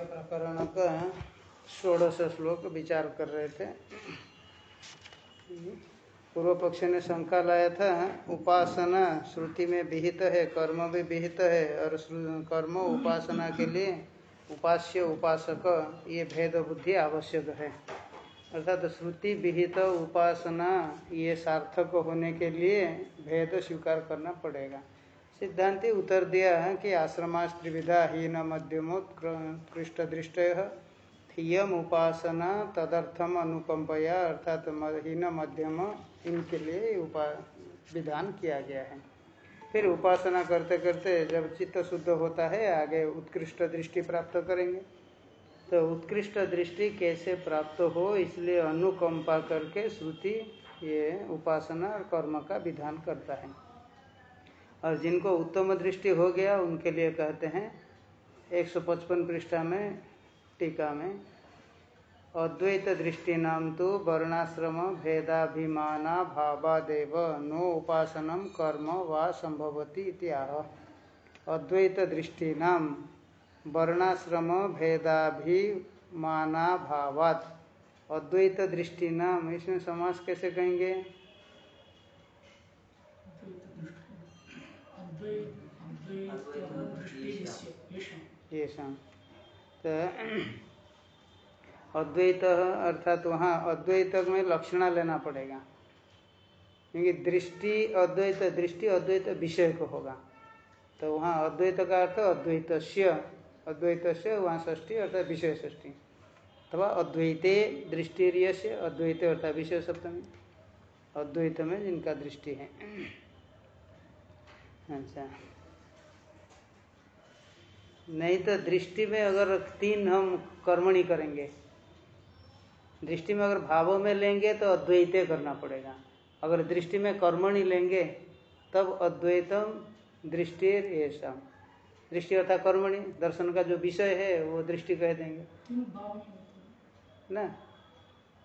प्रकरण का षोड़श श्लोक विचार कर रहे थे। पूर्व पक्ष ने शंका लाया था, उपासना श्रुति में विहित है, कर्म भी विहित है, और कर्म उपासना के लिए उपास्य, उपासक, ये भेद बुद्धि आवश्यक है। अर्थात श्रुति विहित, उपासना, ये सार्थक होने के लिए भेद स्वीकार करना पड़ेगा। सिद्धांति उत्तर दिया है कि आश्रमाश त्रिविधा हीन मध्यमोत्कृष्ट दृष्ट यम उपासना तदर्थम अनुकंपया अर्थात हीन मध्यम इनके लिए उपा विधान किया गया है। फिर उपासना करते करते जब चित्त शुद्ध होता है, आगे उत्कृष्ट दृष्टि प्राप्त करेंगे। तो उत्कृष्ट दृष्टि कैसे प्राप्त हो, इसलिए अनुकंपा करके श्रुति ये उपासना और कर्म का विधान करता है। और जिनको उत्तम दृष्टि हो गया, उनके लिए कहते हैं 155 पृष्ठा में, टीका में, अद्वैत दृष्टि नाम तो वर्णाश्रम भेदाभिमान भावादेव, नो उपासनम कर्म वा संभवती इत्याह। अद्वैत दृष्टि नाम वर्णाश्रम भेदाभिमाना भावात अद्वैत दृष्टि नाम, इसमें समास कैसे कहेंगे? ये तो अद्वैत, अर्थात वहाँ अद्वैत में लक्षणा लेना पड़ेगा। क्योंकि दृष्टि अद्वैत दृष्टि अद्वैत विषय को होगा। तो वहाँ अद्वैत का अर्थ अद्वैत अद्वैत से वहाँ ष्ठी अर्थात विषय ष्ठी अथवा अद्वैते दृष्टि से अद्वैत अर्थात विषय सप्तमी। अद्वैत में जिनका दृष्टि है। अच्छा। नहीं तो दृष्टि में अगर तीन हम कर्मणी करेंगे। दृष्टि में अगर भावों में लेंगे तो अद्वैत करना पड़ेगा। अगर दृष्टि में कर्मणी लेंगे, तब अद्वैतम दृष्टि ऐसा दृष्टि अर्थात कर्मणि, दर्शन का जो विषय है, वो दृष्टि कह देंगे। ना?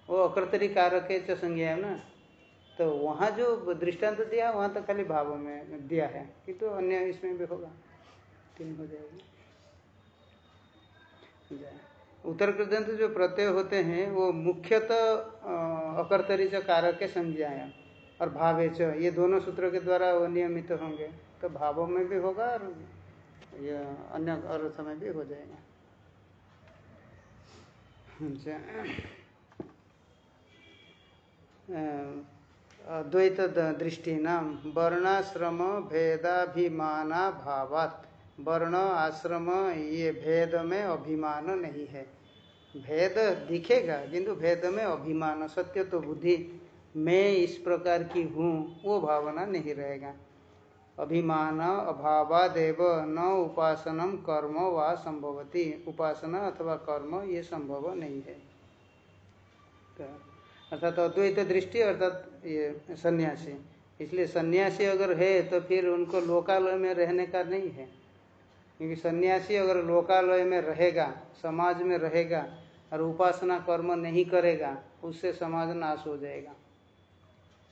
वो अकृतरी कारक है संज्ञा है ना? तो वहाँ जो दृष्टांत दिया, वहाँ तो खाली भावों में दिया है कि तो अन्य इसमें भी होगा। तीन हो जाएगी। उत्तर कृदंत जो प्रत्यय होते हैं, वो मुख्यतः अकर्तरी च, कारक के संज्ञाया और भावे च, ये दोनों सूत्रों के द्वारा वो नियमित होंगे। तो भावों में भी होगा और ये अन्य अर्थ में भी हो जाएगा। अद्वैत दृष्टि नाम वर्णाश्रम भेदाभिमाना भावात वर्ण आश्रम ये भेद में अभिमान नहीं है। भेद दिखेगा, किंतु भेद में अभिमान, सत्य तो बुद्धि मैं इस प्रकार की हूँ, वो भावना नहीं रहेगा। अभिमान, अभावादेव, न उपासनम कर्म व संभवती। उपासना अथवा कर्म, ये संभव नहीं है। तो अर्थात अद्वैत दृष्टि, अर्थात ये सन्यासी। इसलिए सन्यासी अगर है तो फिर उनको लोकालय में रहने का नहीं है। क्योंकि सन्यासी अगर लोकालय में रहेगा, समाज में रहेगा, और उपासना कर्म नहीं करेगा, उससे समाज नाश हो जाएगा।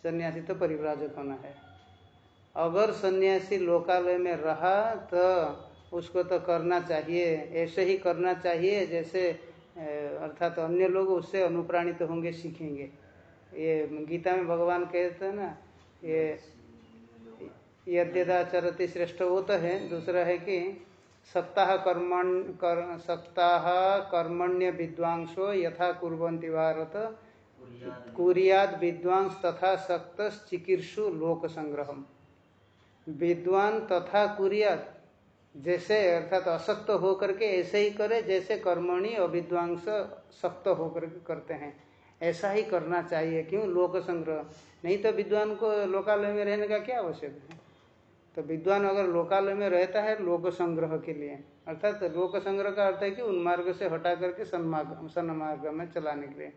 सन्यासी तो परिव्राजक होना है। अगर सन्यासी लोकालय में रहा तो उसको तो करना चाहिए, ऐसे ही करना चाहिए, जैसे अर्थात तो अन्य लोग उससे अनुप्राणित तो होंगे, सीखेंगे। ये गीता में भगवान कहते हैं ना, ये यद्यदाचरति श्रेष्ठ वो तो है, दूसरा है कि सप्ताह कर्मण, कर, सप्ताह कर्मण्य विद्वांसो यथा कुरंती भारत। कुरियाद विद्वांस तथा सक्त चिकीर्षु लोक संग्रह विद्वान तथा कुरियाद, जैसे अर्थात असक्त होकर के ऐसे ही करे, जैसे कर्मणि अविद्वांस सक्त होकर के करते हैं। ऐसा ही करना चाहिए, क्यों? लोक संग्रह नहीं तो विद्वान को लोकालय में रहने का क्या आवश्यक है? तो विद्वान अगर लोकालय में रहता है लोक संग्रह के लिए, अर्थात तो लोक संग्रह का अर्थ है कि उन्मार्ग से हटा करके सन्मार्ग सन्मार्ग में चलाने के लिए।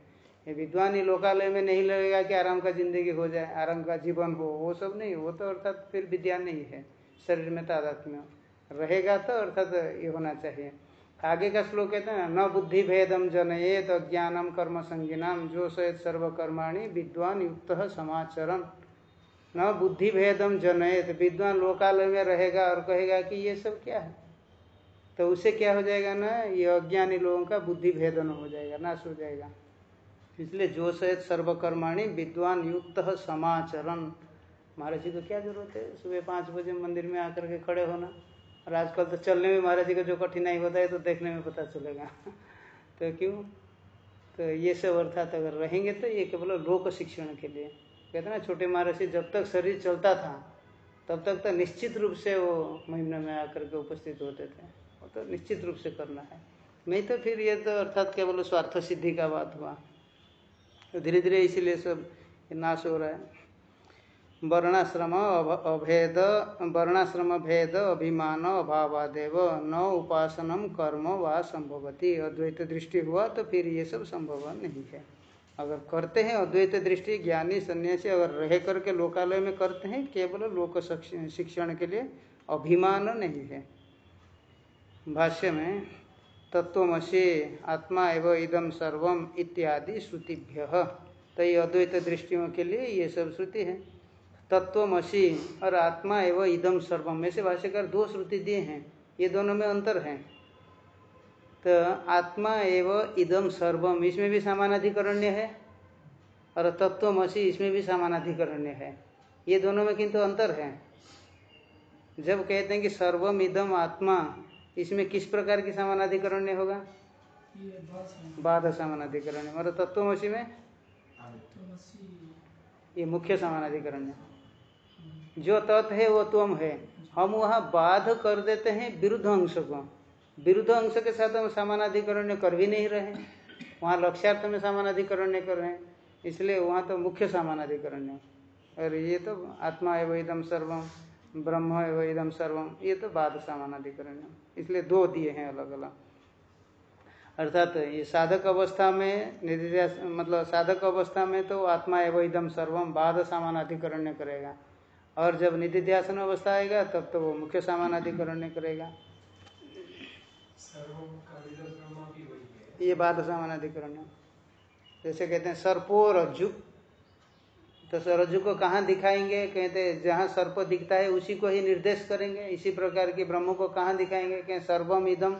ये विद्वान ही लोकालय में नहीं लगेगा कि आराम का ज़िंदगी हो जाए, आराम का जीवन हो, वो सब नहीं, वो तो अर्थात फिर विद्या नहीं है, शरीर में तादात्म्य। रहेगा तो अर्थात ये होना चाहिए। आगे का श्लोक कहते हैं, न बुद्धि भेदम जनयेत अज्ञानम कर्म संज्ञान जो सहित सर्वकर्माणी विद्वान युक्त समाचरण न बुद्धि भेदम जनयत, विद्वान लोकालय में रहेगा और कहेगा कि ये सब क्या है? तो उससे क्या हो जाएगा ना? ये अज्ञानी लोगों का बुद्धि भेदन हो जाएगा, नाश हो जाएगा। इसलिए जो सहित सर्वकर्माणी विद्वान युक्त समाचरण महाराज जी को क्या ज़रूरत है? सुबह पाँच बजे मंदिर में आकर के खड़े होना। और आजकल तो चलने में महाराज जी को जो कठिनाई होता है तो देखने में पता चलेगा। तो क्यों? तो ये सब अर्थात अगर रहेंगे तो ये केवल लोक शिक्षण के लिए। कहते ना, छोटे महाराज जी, जब तक शरीर चलता था, तब तक तो निश्चित रूप से वो महिमा में आकर के उपस्थित होते थे। वो तो निश्चित रूप से करना है। नहीं तो फिर ये तो अर्थात केवल स्वार्थ सिद्धि का बात हुआ। तो धीरे धीरे इसीलिए सब नाश हो रहा है। वर्णाश्रम अभेद, वर्णाश्रम भेद, अभिमान, अभावादेव, न उपासनम कर्म व संभवती। अद्वैत दृष्टि हुआ तो फिर ये सब संभव नहीं है। अगर करते हैं, अद्वैत दृष्टि, ज्ञानी, सन्यासी अगर रह करके लोकालय में करते हैं, केवल लोक शिक्षण के लिए अभिमान नहीं है। भाष्य में तत्वमसी आत्मा एवं इदम सर्वम इत्यादि श्रुतिभ्य। तो ये अद्वैत दृष्टियों के लिए ये सब श्रुति है। तत्वमसी और आत्मा एवं इदम सर्वम में से भाष्यकार दो श्रुति दिए हैं। ये दोनों में अंतर है। तो आत्मा एवं इदम सर्वम इसमें भी सामानाधिकरण्य है और तत्वमसी इसमें भी सामानाधिकरण्य है। ये दोनों में किंतु अंतर है। जब कहते हैं कि सर्वम इदम आत्मा, इसमें किस प्रकार की समानाधिकरण होगा? बाध समानाधिकरण और तत्वमसी में? ये मुख्य समानाधिकरण जो तत् है वो तुम है। हम वहाँ बाध कर देते हैं, विरुद्ध अंश को। विरुद्ध अंश के साथ हम समानाधिकरण कर भी नहीं रहे वहाँ लक्ष्यार्थ में समानाधिकरण कर रहे हैं। इसलिए वहाँ तो मुख्य समानाधिकरण और ये तो आत्मा एवं एकदम सर्वम ब्रह्म एवं इदम सर्वम ये तो बाद सामानाधिकरण इसलिए दो दिए हैं अलग अलग अर्थात तो ये साधक अवस्था में, निधिध्यास मतलब साधक अवस्था में तो आत्मा एवं इदम सर्वम बाद सामानाधिकरण करेगा। और जब निधिध्यासन अवस्था आएगा, तब तो वो मुख्य सामानाधिकरण करेगा। ये बाद सामानाधिकरण जैसे कहते हैं सर्पो रज्जु। तो रज्जु को कहाँ दिखाएँगे? कहते हैं जहाँ सर्प दिखता है उसी को ही निर्देश करेंगे। इसी प्रकार के ब्रह्म को कहाँ दिखाएँगे? कहें सर्वम इदम।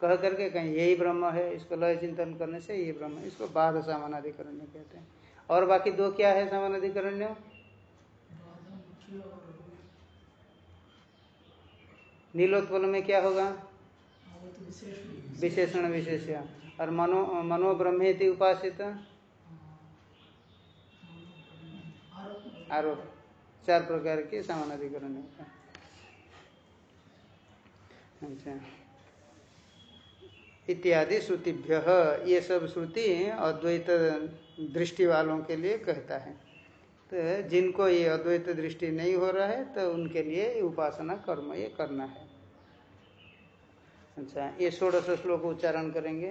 कह करके कहें यही ब्रह्म है। इसको लय चिंतन करने से ये ब्रह्म है। इसको बाध सामानाधिकरण कहते हैं। और बाकी दो क्या है सामानाधिकरण नीलोत्पल में क्या होगा? विशेषण विशेष और मनो मनोब्रह्मेति उपासित। आरोप। चार प्रकार के समानाधिकरण होता अच्छा। इत्यादि श्रुतिभ्य। ये सब श्रुति अद्वैत दृष्टि वालों के लिए कहता है। तो जिनको ये अद्वैत दृष्टि नहीं हो रहा है तो उनके लिए उपासना कर्म ये करना है। अच्छा ये षोड़श श्लोक उच्चारण करेंगे।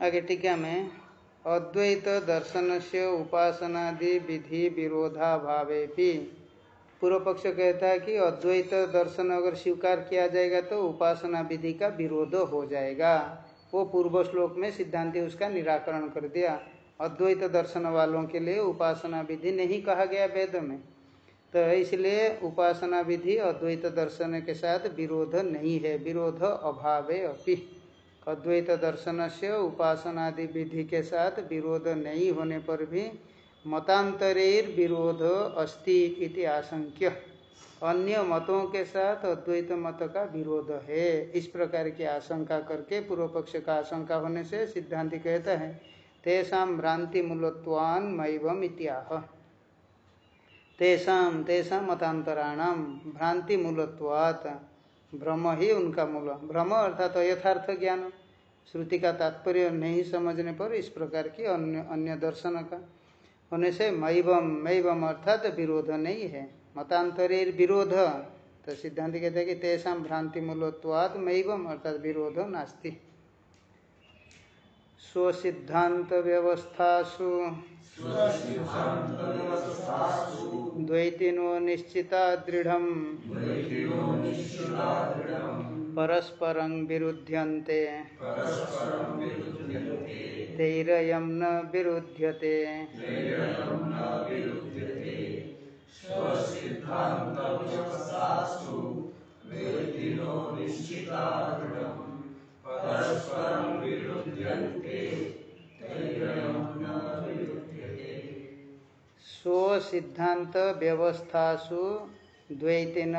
आगे टीका में, अद्वैत दर्शन से उपासनादि विधि विरोधा भावे भी पूर्व पक्ष कहता है कि अद्वैत दर्शन अगर स्वीकार किया जाएगा तो उपासना विधि का विरोध हो जाएगा। वो पूर्व श्लोक में सिद्धांति उसका निराकरण कर दिया। अद्वैत दर्शन वालों के लिए उपासना विधि नहीं कहा गया वेद में। तो इसलिए उपासना विधि अद्वैत दर्शन के साथ विरोध नहीं है। विरोध अभावे अपि। अद्वैत दर्शन से उपासनादि विधि के साथ विरोध नहीं होने पर भी मतांतरेर विरोध अस्ति इति आशंक्य। अन्य मतों के साथ अद्वैत मत का विरोध है। इस प्रकार की आशंका करके पूर्व पक्ष का आशंका होने से सिद्धांति कहता है, तेषा भ्रांति मूलत्वान मैवम इत्याह। तेषा तेषा मतांतराणाम भ्रांति मूलत्वात् भ्रम ही उनका मूल। भ्रम अर्थात तो यथार्थ ज्ञान। श्रुति का तात्पर्य नहीं समझने पर इस प्रकार की अन्य अन्य दर्शन का होने से मैवम मैवम अर्थात विरोध नहीं है। मतांतरेर विरोध। तो सिद्धांत कहते हैं कि तेषा भ्रांति मूलत्वाद मैवम अर्थात विरोध नास्ति। स्वसिद्धांत व्यवस्थासु द्वैतिनो निश्चिता दृढ़ परस्परं विरुध्यन्ते। तैरयं न विरुध्यते। स्व सिद्धांत व्यवस्थासु द्वैतिन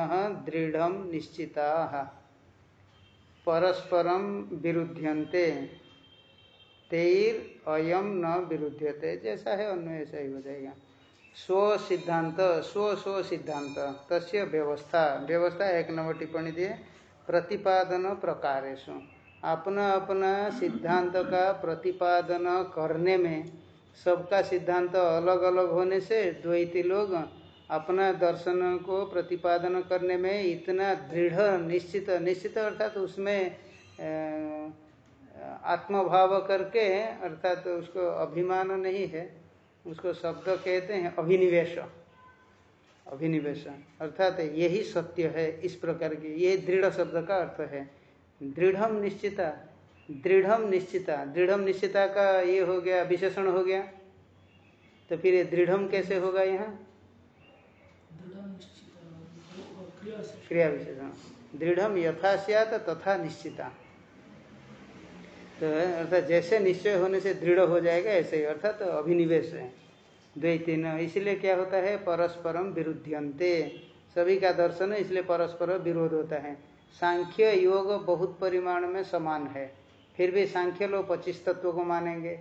दृढ़ निश्चिता। परस्परम विरुध्यन्ते। तेर अयम न विरुध्यते। जैसा है अन्य, ऐसा ही हो जाएगा। स्व सिद्धांत, स्व स्व सिद्धांत, तस्य व्यवस्था। व्यवस्था एक नंबर टिप्पणी दिए प्रतिपादन प्रकारेशु अपना अपना सिद्धांत का प्रतिपादन करने में सबका सिद्धांत अलग अलग होने से द्वैती लोग अपना दर्शन को प्रतिपादन करने में इतना दृढ़, निश्चित निश्चित अर्थात तो उसमें आत्मभाव करके अर्थात तो उसको अभिमान नहीं है उसको शब्द कहते हैं अभिनिवेश। अभिनिवेश अर्थात यही सत्य है इस प्रकार की ये दृढ़ शब्द का अर्थ है। दृढ़ निश्चिता दृढ़ निश्चिता दृढ़ निश्चिता का ये हो गया विशेषण हो गया। तो फिर ये दृढ़ कैसे होगा यहाँ? क्रिया विशेषण। दृढ़ यथा सियात तथा निश्चिता। तो अर्थात जैसे निश्चय होने से दृढ़ हो जाएगा, ऐसे ही, अर्थात तो अभिनिवेश है। द्वैतीन, इसलिए क्या होता है? परस्परम विरुद्ध्यंते सभी का दर्शन है इसलिए परस्पर विरोध होता है। सांख्य योग बहुत परिमाण में समान है। फिर भी सांख्य लोग पच्चीस तत्व को मानेंगे,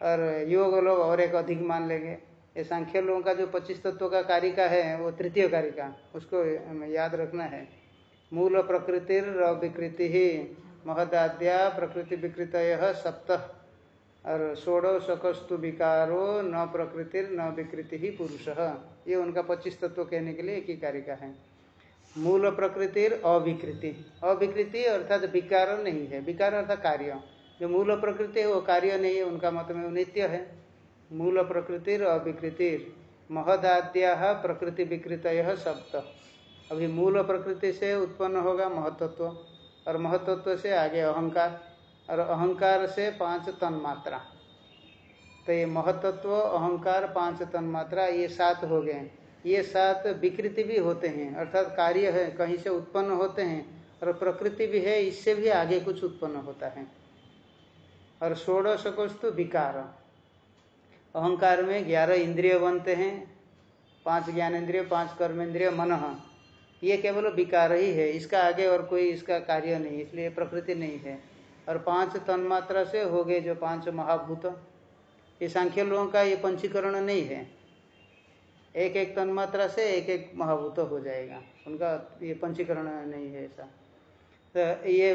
और योग लोग और एक अधिक मान लेंगे। ये सांख्य लोगों का जो पच्चीस तत्व का कारिका है, वो तृतीय कारिका, उसको याद रखना है। मूल प्रकृति और विकृति ही महदाद्या प्रकृति विकृत सप्त। और षोड़ो शकस्तु विकारो न प्रकृति न विकृति ही पुरुष। ये उनका पच्चीस तत्व कहने के लिए एक ही कारिका है। मूल प्रकृति अविकृति। अविकृति अर्थात विकार नहीं है। विकार अर्थात कार्य। जो मूल प्रकृति है, वो कार्य नहीं है, उनका मत में नित्य है। मूल प्रकृति अविकृति महदाद्या प्रकृति विकृत सप्त। अभी मूल प्रकृति से उत्पन्न होगा महतत्व। और महतत्व से आगे अहंकार, और अहंकार से पाँच तन मात्रा। तो ये महतत्व अहंकार, पाँच तन मात्रा, ये सात हो गए ये सात विकृति भी होते हैं, अर्थात कार्य है, कहीं से उत्पन्न होते हैं, और प्रकृति भी है, इससे भी आगे कुछ उत्पन्न होता है। और षोड़श तो विकार। अहंकार में ग्यारह इंद्रिय बनते हैं, पाँच ज्ञान इंद्रिय पाँच कर्म इंद्रिय मन। ये केवल विकार ही है, इसका आगे और कोई इसका कार्य नहीं, इसलिए प्रकृति नहीं है। और पाँच तन्मात्रा से हो गए जो पाँच महाभूत। ये सांख्य लोगों का ये पंचीकरण नहीं है। एक एक तन्मात्रा से एक एक महाभूत हो जाएगा। उनका ये पंचीकरण नहीं है ऐसा। तो ये,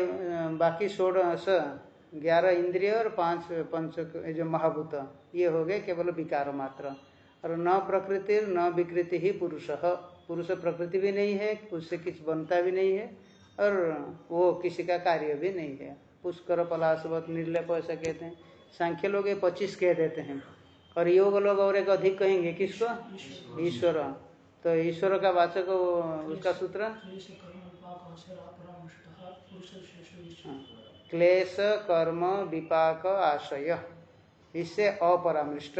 बाकी सोलह ग्यारह इंद्रिय और पाँच पंच जो महाभूत, ये हो गए केवल विकार मात्र। और न प्रकृति न विकृति ही पुरुष। पुरुष प्रकृति भी नहीं है, उससे कुछ बनता भी नहीं है, और वो किसी का कार्य भी नहीं है। पुष्कर, पलाशवत, निर्लप ऐसा कहते हैं। सांख्य लोग ये पच्चीस कह देते हैं। और योग लोग और एक अधिक कहेंगे, किसको? ईश्वर। तो ईश्वर का वाचक उसका सूत्र? हाँ। क्लेश, कर्म, विपाक आशय इससे अपरामृष्ट।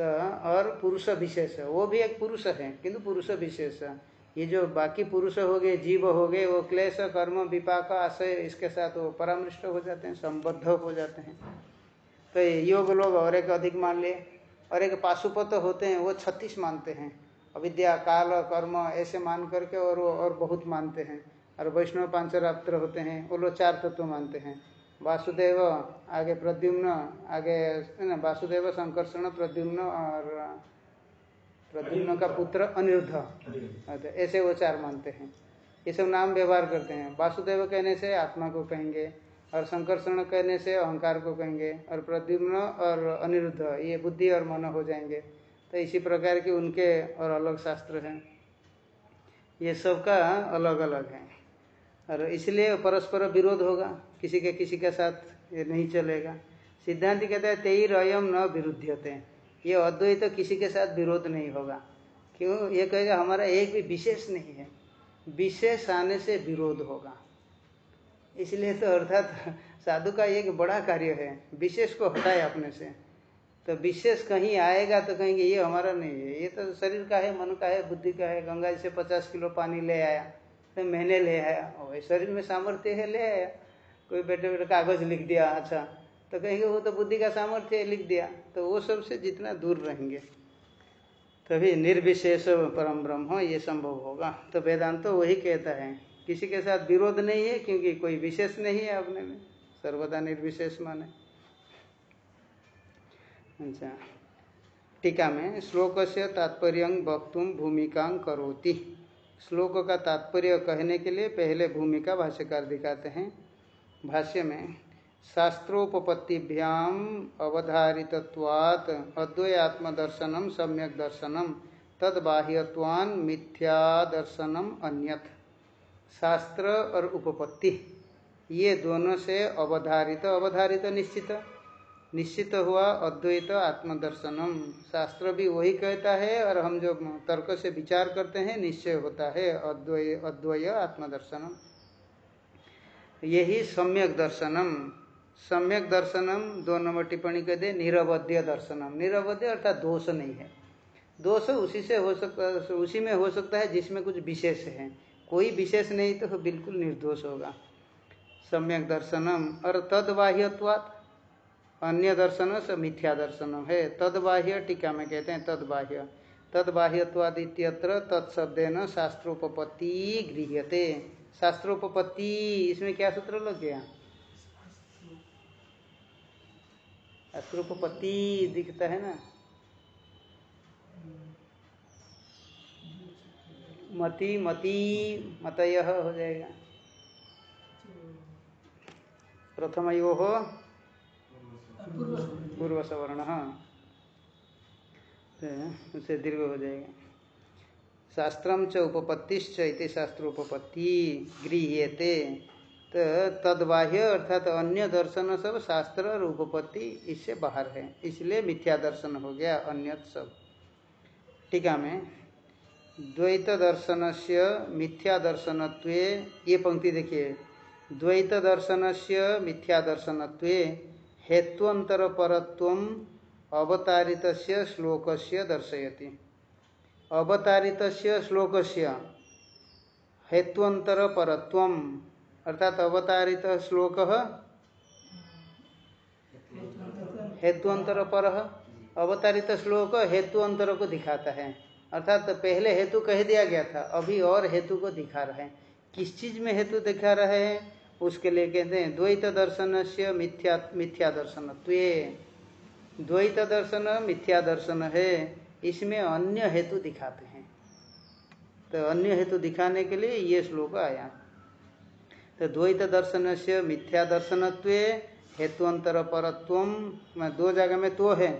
तो और पुरुष विशेष। वो भी एक पुरुष है, किंतु पुरुष विशेष। ये जो बाकी पुरुष हो गए, जीव हो गए, वो क्लेश, कर्म, विपाक, आशय, इसके साथ वो परामृष्ट हो जाते हैं, संबद्ध हो जाते हैं। तो योग लोग और एक अधिक मान लिए। और एक पाशुपत होते हैं, वो छत्तीस मानते हैं। अविद्या, काल, कर्म, ऐसे मान करके और वो और बहुत मानते हैं। और वैष्णव पांचरात्र होते हैं, वो लोग चार तत्व मानते हैं। वासुदेव आगे प्रद्युम्न आगे ना वासुदेव संकर्षण प्रद्युम्न और प्रद्युम्न का पुत्र अनिरुद्ध। अच्छा, ऐसे वो चार मानते हैं। ये सब नाम व्यवहार करते हैं। वासुदेव कहने से आत्मा को कहेंगे और संकर्षण कहने से अहंकार को कहेंगे और प्रद्युम्न और अनिरुद्ध ये बुद्धि और मन हो जाएँगे। तो इसी प्रकार के उनके और अलग शास्त्र हैं। ये सब का अलग अलग है। और इसलिए परस्पर विरोध होगा। किसी के किसी के साथ ये नहीं चलेगा। सिद्धांत कहते हैं तेईर रयम न विरुद्धते ये अद्वैत तो किसी के साथ विरोध नहीं होगा। क्यों? ये कहेगा, हमारा एक भी विशेष नहीं है। विशेष आने से विरोध होगा। इसलिए तो अर्थात साधु का एक बड़ा कार्य है। विशेष को हटाए अपने से। तो विशेष कहीं आएगा तो कहेंगे, ये हमारा नहीं है। ये तो शरीर का है, मन का है, बुद्धि का है। गंगा जी से पचास किलो पानी ले आया। तो मैंने ले आया। और शरीर में सामर्थ्य है, ले आया। कोई बेटे बैठे कागज़ लिख दिया अच्छा। तो कहेंगे, वो तो बुद्धि का सामर्थ्य लिख दिया। तो वो सबसे जितना दूर रहेंगे। तभी निर्विशेष परम ब्रह्म, ये संभव होगा। तो वेदांत तो वही कहता है, किसी के साथ विरोध नहीं है, क्योंकि कोई विशेष नहीं है अपने में। सर्वदा निर्विशेष माने। अच्छा। टीका में श्लोक से तात्पर्य वक्तुम भूमिका करोति। श्लोक का तात्पर्य कहने के लिए पहले भूमिका भाष्यकार दिखाते हैं। भाष्य में शास्त्रोपत्तिभ्याम अवधारितवात अद्वयात्मदर्शनम सम्यक दर्शनम तद बाह्यवान मिथ्या दर्शनम अन्यथ शास्त्र और उपपत्ति, ये दोनों से अवधारित अवधारित निश्चित। निश्चित हुआ अद्वैत आत्मदर्शनम। शास्त्र भी वही कहता है और हम जो तर्क से विचार करते हैं, निश्चय होता है अद्वय अद्वय आत्मदर्शनम। यही सम्यक दर्शनम। सम्यक दर्शनम दो नंबर टिप्पणी कह दे निरवध्य दर्शनम। निरवध्य अर्थात दोष नहीं है। दोष उसी से हो सकता उसी में हो सकता है जिसमें कुछ विशेष है। कोई विशेष नहीं तो बिल्कुल निर्दोष होगा। सम्यक दर्शनम। और तद बाह्यत्वात् अन्य दर्शन से मिथ्या दर्शन है। तद बाह्य टीका में कहते हैं तद बाह्य तद बाह्यत्वाद इत्यत्र तत्शब्देन शास्त्रोपपत्ति गृह्यते। शास्त्रोपपत्ति, इसमें क्या सूत्र लग गया? शास्त्रोपपत्ति दिखता है ना? मति मति, मतय हो जाएगा। प्रथम यो हो पूर्व सवर्ण उसे दीर्घ हो जाएगा। शास्त्रम च उपपत्तिश्च इति शास्त्रोपपत्ति गृह्यते। तो तदबाह्य अर्थात तो अन्य दर्शन सब शास्त्र और उपपत्ति इससे बाहर है। इसलिए मिथ्या दर्शन हो गया अन्य सब। टीका में। द्वैत दर्शन से मिथ्या दर्शनत्व, ये पंक्ति देखिए। द्वैत दर्शन से मिथ्या दर्शनत्व हेत्वंतर परत्व अवतारित श्लोक से दर्शयति। अवतारित श्लोक से हेत्वंतर परत्व अर्थात अवतारित श्लोक हेतुअंतर पर अवतारित श्लोक हेतु अंतर को दिखाता है। अर्थात तो पहले हेतु कह दिया गया था, अभी और हेतु को दिखा रहे हैं। किस चीज़ में हेतु दिखा रहे हैं? उसके लिए कहते हैं, द्वैत दर्शन से मिथ्या मिथ्या दर्शन द्वैत दर्शन मिथ्या दर्शन है, इसमें अन्य हेतु दिखाते हैं। तो अन्य हेतु दिखाने के लिए ये श्लोक आया। तो द्वैत दर्शन से मिथ्या दर्शनत्व हेतुअंतर में दो जगह में तो है।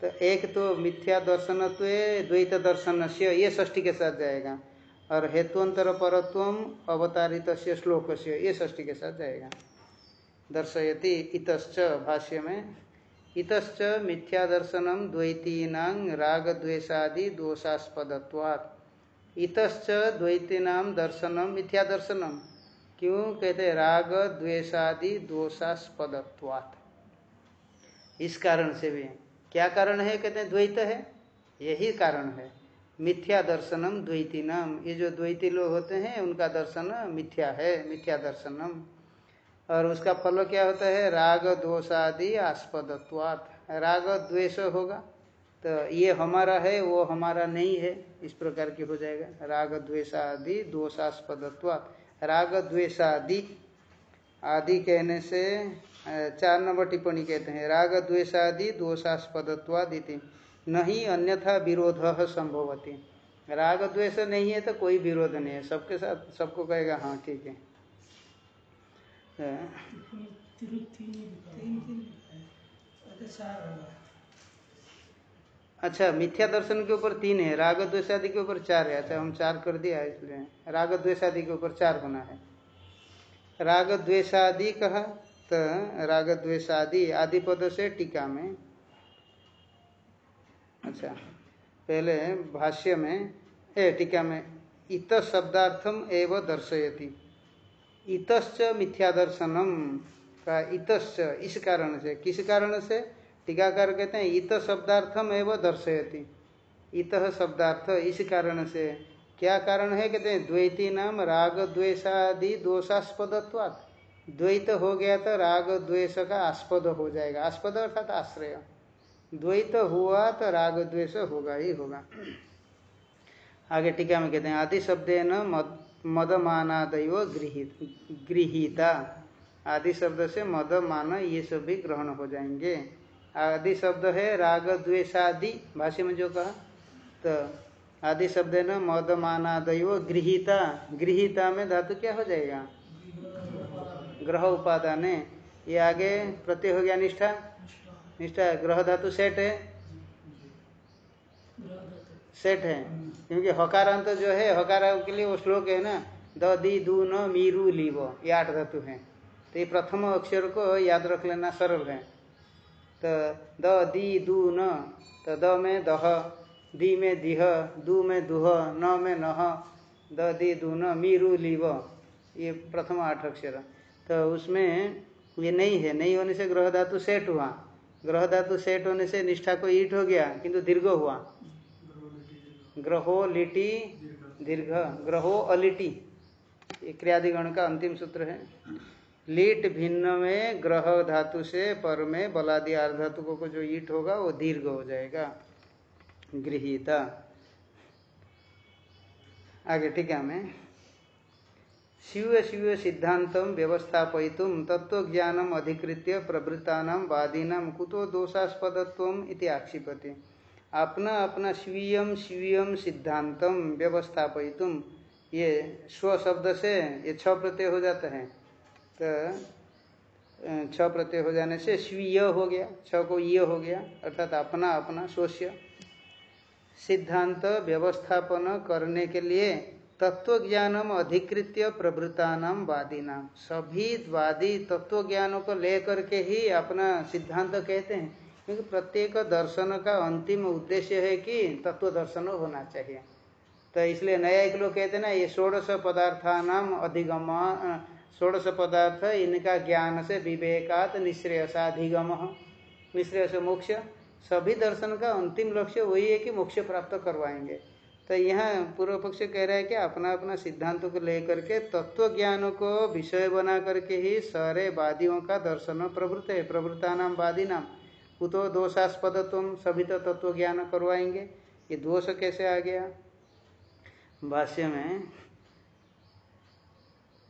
तो एक तो मिथ्या दर्शनत्व, द्वैत दर्शन से ये ष्ठी के साथ जाएगा। और हेतुअंतर परत्व अवतारित श्लोक से ये ष्ठी के साथ जाएगा। दर्शयति इतश्च भाष्य में इतश्च मिथ्या दर्शनम द्वैतीना राग द्वेषादि दोषास्पदत्वात्। इतश्च द्वैतीनाम दर्शनम मिथ्या दर्शनम क्यों? कहते राग द्वेषादि दोषास्पदत्वात्। इस कारण से भी। क्या कारण है? कहते हैं, द्वैत है। यही कारण है। मिथ्या दर्शनम द्वैती नाम ये जो द्वैती लोग होते हैं, उनका दर्शन मिथ्या है, मिथ्या दर्शनम। और उसका फल क्या होता है? राग दोषादि आस्पदत्वात्। राग, द्वेष होगा तो ये हमारा है, वो हमारा नहीं है, इस प्रकार की हो जाएगा। राग द्वेषादि दोषास्पदत्वात् राग द्वेषादि आदि कहने से चार नंबर टिप्पणी कहते हैं। राग द्वेषादि दोषास्पदत्वादिति नहीं अन्यथा विरोध संभवती। राग द्वेष नहीं है तो कोई विरोध नहीं है। सबके साथ सबको कहेगा हाँ ठीक है। अच्छा मिथ्या दर्शन के ऊपर तीन है। राग द्वेषादि के ऊपर चार है। अच्छा हम चार कर दिया इसलिए। राग द्वेषादि के ऊपर चार होना है। राग द्वेषादि कहा तो राग द्वेषादि आदि पद से टीका में अच्छा। पहले भाष्य में, ए, टीका में इत शब्दार्थम एवं दर्शयति। इतश्च मिथ्या दर्शनम का इतश्च, इस कारण से, किस कारण से? टीकाकार कहते हैं इत शब्दार्थम एवं दर्शयति। इत शब्दार्थ, इस कारण से। क्या कारण है? कहते हैं, द्वैती नाम राग द्वेषादि दोषास्पदत्वात्। द्वैत हो गया तो राग द्वेष का आस्पद हो जाएगा। आस्पद अर्थात आश्रय। द्वैत हुआ तो राग द्वेष होगा ही होगा। आगे टीका में कहते हैं, आदि शब्द न मद, मदमानादय गृहित आदि शब्द से मद मान ये सब भी ग्रहण हो जाएँगे। आदि शब्द है राग द्वेषादि, भाष्य में जो कहा तो आदि शब्द न मद मानादयो गृहिता। गृहिता में धातु क्या हो जाएगा? ग्रह उपादान ये आगे प्रत्यय हो गया निष्ठा। निष्ठा ग्रह धातु सेट है। सेट है। क्योंकि हकारांत जो है, हकार के लिए वो श्लोक है ना, द, दी, दू, न मीरू लीव ये आठ धातु है। तो ये प्रथम अक्षर को याद रख लेना सरल है। तो द, दी, दू, न तो द में दह दी में दिह दू में दुह न में नह द, दी, दू, न मीरू लीव ये प्रथम आठ अक्षर। तो उसमें ये नहीं है, नहीं होने से ग्रह धातु सेट हुआ। ग्रह धातु सेट होने से निष्ठा को ईट हो गया, किंतु दीर्घ हुआ। ग्रहो लिटी दीर्घ, ग्रहो अलिटी। ये क्रियादिगण का अंतिम सूत्र है। लीट भिन्न में ग्रह धातु से पर में बलादि आर्ध धातु को जो ईट होगा, वो दीर्घ हो जाएगा। गृहिता। आगे, ठीक है में शिव शिव सिद्धांत व्यवस्थापयितुम तत्व ज्ञानम अधिकृत्य प्रवृत्ता वादीना कुतो दोषास्पदत्व इति आक्षिपति। अपना अपना स्वीयम स्वीयम सिद्धांतम व्यवस्थापयितुम। ये स्व शब्द से ये छ प्रत्यय हो जाता है। तो छ प्रत्यय हो जाने से स्वीय हो गया, छ को ये हो गया, अर्थात अपना अपना स्वस्य सिद्धांत व्यवस्थापन करने के लिए तत्व ज्ञानम अधिकृत्य प्रवृत्तानाम वादीनाम सभी वादी तत्व ज्ञानों को लेकर के ही अपना सिद्धांत कहते हैं, क्योंकि प्रत्येक दर्शन का अंतिम उद्देश्य है कि तत्व दर्शन होना चाहिए। तो इसलिए नया एक लोग कहते हैं ना, ये षोड़श पदार्थानाम अधिगम षोड़श पदार्थ, इनका ज्ञान से विवेकात निश्रेयसाधिगम। निश्रेयस मोक्ष। सभी दर्शन का अंतिम लक्ष्य वही है कि मोक्ष प्राप्त करवाएँगे। तो यहाँ पूर्व पक्ष कह रहा है कि अपना अपना सिद्धांत को लेकर के तत्व ज्ञान को विषय बना करके ही सारे वादियों का दर्शन प्रवृत्त है। प्रवृत्ता नाम वादी नाम कुतो दोषास्पद तुम, सभी तो तत्व ज्ञान करवाएँगे। ये दोष कैसे आ गया? भाष्य में,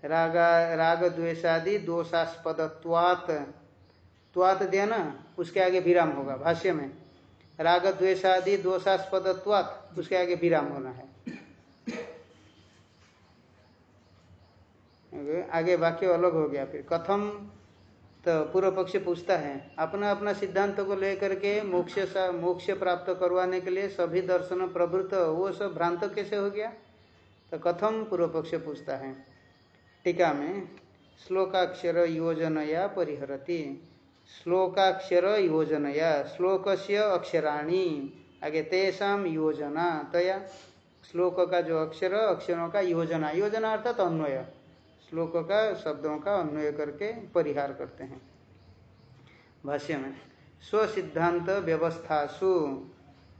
रागा, राग द्वेषादि दोषास्पद त्वात दिया ना, उसके आगे विराम होगा। भाष्य में राग द्वेषादि दोषास्पद उसके आगे विराम होना है। आगे वाक्य अलग हो गया, फिर कथम तो पूर्व पक्ष पूछता है, अपना अपना सिद्धांत को लेकर के मोक्ष मोक्ष प्राप्त करवाने के लिए सभी दर्शन प्रवृत्त, वो सब भ्रांत कैसे हो गया? तो कथम पूर्व पक्ष पूछता है, टीका में श्लोकाक्षर योजनया परिहरती। श्लोकाक्षर योजनया। श्लोक से अक्षराणी। आगे तेषा योजना। तया श्लोक का जो अक्षर अक्षरों का योजना। योजना अर्थात अन्वय। श्लोक का शब्दों का अन्वय करके परिहार करते हैं। भाष्य में स्व सिद्धांत व्यवस्थासु।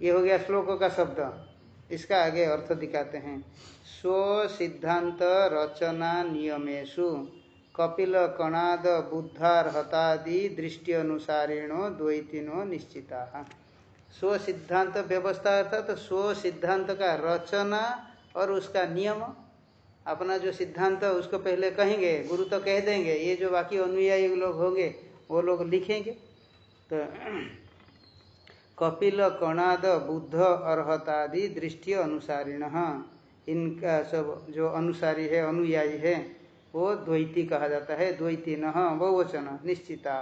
ये हो गया श्लोक का शब्द। इसका आगे अर्थ दिखाते हैं। स्व सिद्धांत रचना नियमेशु कपिल, कणाद बुद्धारहतादि दृष्टि अनुसारेणो द्वैतिनो, निश्चिता। स्व सिद्धांत व्यवस्था अर्थात तो स्व सिद्धांत का रचना और उसका नियम। अपना जो सिद्धांत, उसको पहले कहेंगे, गुरु तो कह देंगे, ये जो बाकी अनुयायी लोग होंगे, वो लोग लिखेंगे। तो कपिल, कणाद, बुद्ध अर्हतादि दृष्टि अनुसारिण इनका सब जो अनुसारी है, अनुयायी है वो द्वैती कहा जाता है, द्वैती न बहुवचन, निश्चिता,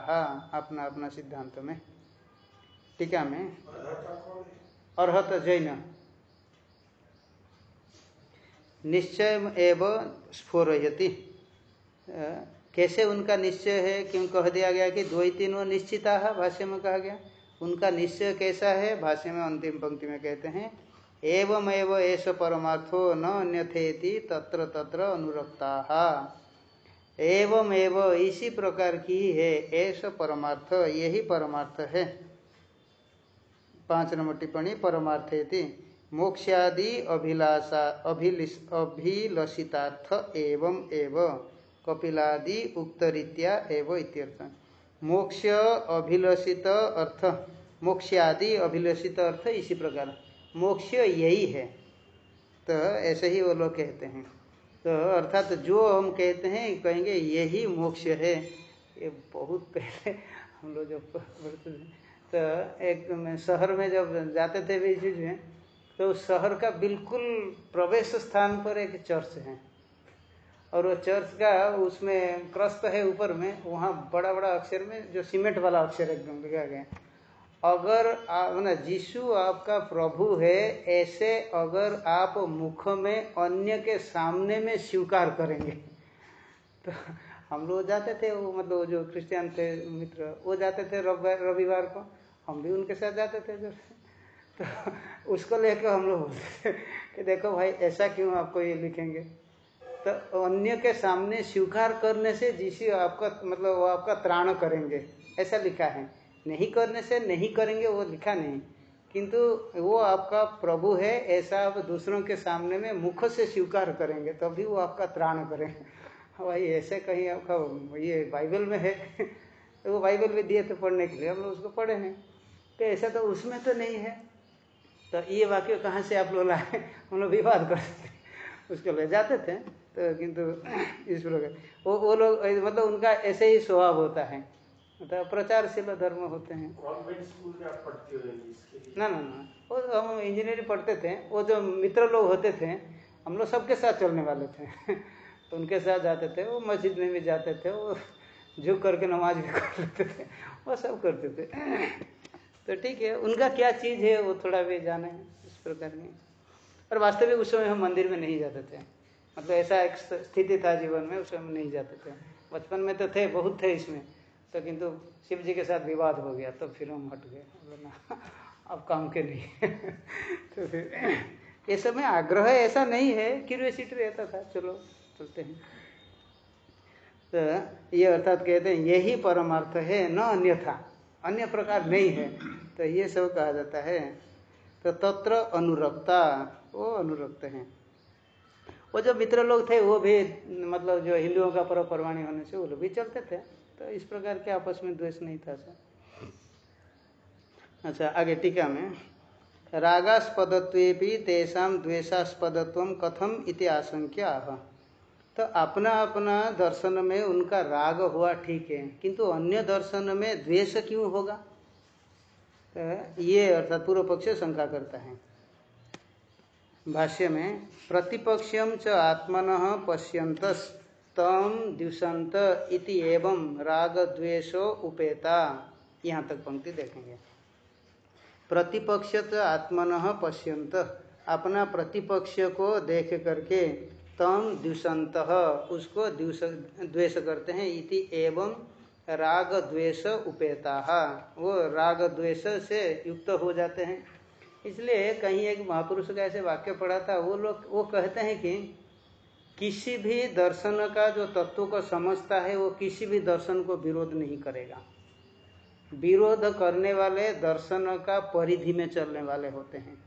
अपना अपना सिद्धांत में। टीका में? अर्हत जैन। निश्चय एवं स्फोरयति। कैसे उनका निश्चय है क्यों कह दिया गया कि द्वैतीन निश्चिता, भाष्य में कहा गया? उनका निश्चय कैसा है? भाष्य में अंतिम पंक्ति में कहते हैं एवमेव ऐस परमार्थो न अन्यथेति तत्र तत्र अनुरक्ता। एवं एवं इसी प्रकार की है ऐसा परमार्थ, यही परमार्थ है। पाँच नंबर टिप्पणी परमार्थ मोक्षादि अभिलाषा अभिलषितार्थ, एवं एवं, कपिलादि उक्त रीत्या एवं इत्यर्थ। मोक्ष अभिलषित अर्थ मोक्षादि अभिलषित अर्थ इसी प्रकार। मोक्ष यही है। तो ऐसे ही वो लोग कहते हैं। तो अर्थात तो जो हम कहते हैं, कहेंगे यही मोक्ष है। ये बहुत पहले हम लोग जब पढ़ते थे तो एक में शहर में जब जाते थे भी चीज़ में तो शहर का बिल्कुल प्रवेश स्थान पर एक चर्च है। और वो चर्च का उसमें क्रस्त है ऊपर में, वहाँ बड़ा बड़ा अक्षर में जो सीमेंट वाला अक्षर एकदम लिखा गया। अगर ना जीशु आपका प्रभु है, ऐसे अगर आप मुख में अन्य के सामने में स्वीकार करेंगे। तो हम लोग जाते थे, वो मतलब जो क्रिश्चियन थे, मित्र, वो जाते थे रविवार को। हम भी उनके साथ जाते थे जो तो उसको लेकर हम लोग बोलते थे कि देखो भाई, ऐसा क्यों आपको ये लिखेंगे? तो अन्य के सामने स्वीकार करने से जिसी आपका मतलब वो आपका त्राण करेंगे। ऐसा लिखा है। नहीं करने से नहीं करेंगे, वो लिखा नहीं। किंतु वो आपका प्रभु है, ऐसा आप दूसरों के सामने में मुख से स्वीकार करेंगे, तभी वो आपका त्राण करेंगे भाई, ऐसे कहीं आपका ये बाइबल में है तो वो बाइबल में दिए थे पढ़ने के लिए, हम लोग उसको पढ़े हैं। तो ऐसा तो उसमें तो नहीं है। तो ये वाक्य कहाँ से आप लोग लाए? हम लोग विवाद करते उसको ले जाते थे तो किंतु इस प्रकार। वो वो लोग मतलब उनका ऐसे ही स्वभाव होता है। मतलब प्रचारशील धर्म होते हैं। ना ना ना। वो हम इंजीनियरिंग पढ़ते थे। वो जो मित्र लोग होते थे हम लोग सबके साथ चलने वाले थे। तो उनके साथ जाते थे वो मस्जिद में भी जाते थे वो झुक करके नमाज़ भी कर लेते थे वो सब करते थे। तो ठीक है उनका क्या चीज़ है वो थोड़ा भी जाने इस प्रकार की। और वास्तविक उस समय हम मंदिर में नहीं जाते थे। मतलब ऐसा एक स्थिति था जीवन में उस समय नहीं जाते थे। बचपन में तो थे बहुत थे इसमें। तो किंतु शिव जी के साथ विवाद हो गया तो फिर हम हट गए। ना, अब काम के नहीं तो फिर ये सब में आग्रह ऐसा नहीं है क्यूरियोसिटी रहता था। चलो, चलते हैं। तो ये अर्थात कहते हैं, यही परमार्थ है, न अन्यथा। अन्य प्रकार नहीं है। तो ये सब कहा जाता है। तो तत्र अनुरक्ता, वो अनुरक्त है। वो जो मित्र लोग थे, वो भी मतलब जो हिंदुओं का पर्व परवाणी होने से वो लोग भी चलते थे। तो इस प्रकार के आपस में द्वेष नहीं था, सर। अच्छा आगे टीका में। रागास्पदत्वे तेषा द्वेषास्पदत्व कथम इति आशंक्या तो अपना अपना दर्शन में उनका राग हुआ ठीक है, किंतु अन्य दर्शन में द्वेष क्यों होगा? तो ये अर्थात पूर्व पक्ष शंका करता है। भाष्य में प्रतिपक्षम च आत्मन पश्यंत तम द्युषंत इति एवं राग द्वेषो उपेता। यहाँ तक पंक्ति देखेंगे। प्रतिपक्ष आत्मन पश्यंत। अपना प्रतिपक्ष को देख करके तम द्युषंत उसको द्वेष करते हैं। इति एवं राग द्वेष उपेता। वो राग द्वेष से युक्त हो जाते हैं। इसलिए कहीं एक महापुरुष का ऐसे वाक्य पढ़ा था, वो लोग, वो कहते हैं कि किसी भी दर्शन का जो तत्व को समझता है, वो किसी भी दर्शन को विरोध नहीं करेगा। विरोध करने वाले दर्शन का परिधि में चलने वाले होते हैं।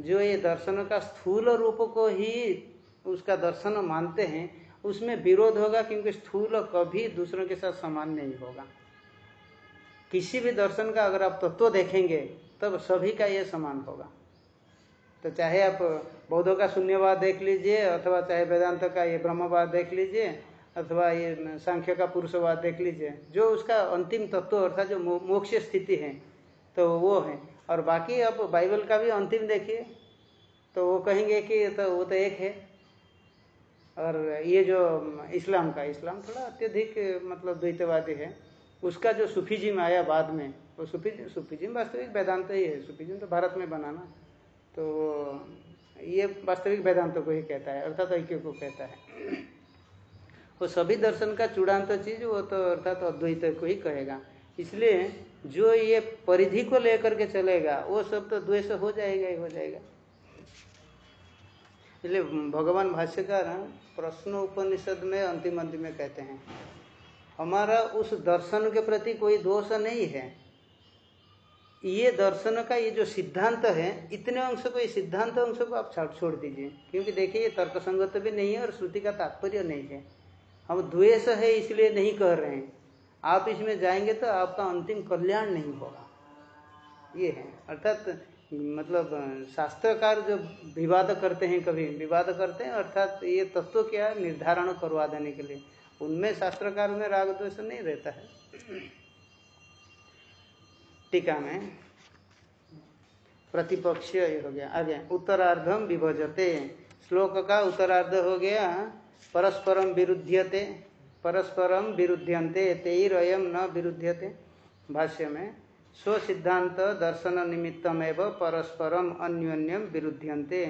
जो ये दर्शन का स्थूल रूप को ही उसका दर्शन मानते हैं, उसमें विरोध होगा क्योंकि स्थूल कभी दूसरों के साथ समान नहीं होगा। किसी भी दर्शन का अगर आप तत्व देखेंगे, तब सभी का ये समान होगा। तो चाहे आप बौद्धों का शून्यवाद देख लीजिए, अथवा चाहे वेदांत का ये ब्रह्मवाद देख लीजिए, अथवा ये सांख्य का पुरुषवाद देख लीजिए, जो उसका अंतिम तत्व अर्थात जो मोक्ष स्थिति है तो वो है। और बाकी आप बाइबल का भी अंतिम देखिए तो वो कहेंगे कि तो वो तो एक है। और ये जो, इस्लाम का, इस्लाम थोड़ा अत्यधिक मतलब द्वैतवादी है। उसका जो सुफीजिम आया बाद में, वो सुफीजिम सुफीजिम वास्तविक वेदांत ही है, सुफीजिम तो भारत में बनाना तो ये वास्तविक वेदांत को ही कहता है, अर्थात ऐक्य को कहता है। वो सभी दर्शन का चूड़ांत चीज़, वो तो अर्थात अद्वैत को ही कहेगा। इसलिए जो ये परिधि को लेकर के चलेगा, वो सब तो द्वेष हो जाएगा ही हो जाएगा। इसलिए भगवान भाष्यकार प्रश्न उपनिषद में अंतिम अंतिम में कहते हैं, हमारा उस दर्शन के प्रति कोई दोष नहीं है। ये दर्शन का ये जो सिद्धांत है, इतने अंश को, ये सिद्धांत अंश को आप छोड़ दीजिए। क्योंकि देखिए, ये तर्क संगत भी नहीं है और श्रुति का तात्पर्य नहीं है। हम द्वेष है, इसलिए नहीं कह रहे हैं। आप इसमें जाएँगे तो आपका अंतिम कल्याण नहीं होगा। ये है। अर्थात मतलब शास्त्रकार जो विवाद करते हैं कभी, विवाद करते हैं, अर्थात ये तत्व क्या है? निर्धारण करवा देने के लिए। उनमें शास्त्रकार में राग द्वेष नहीं रहता है। टीका में प्रतिपक्ष हो गया। आगे उत्तरार्धम विभजते। श्लोक का उत्तरार्ध हो गया परस्परम विरुद्ध्यते परस्परम विरुद्ध्यंते तेरयम न विरुद्ध्यते भाष्य में स्व सिद्धांत दर्शन निमित्तम एवं परस्परम अन्योन्यम विरुद्ध्यंते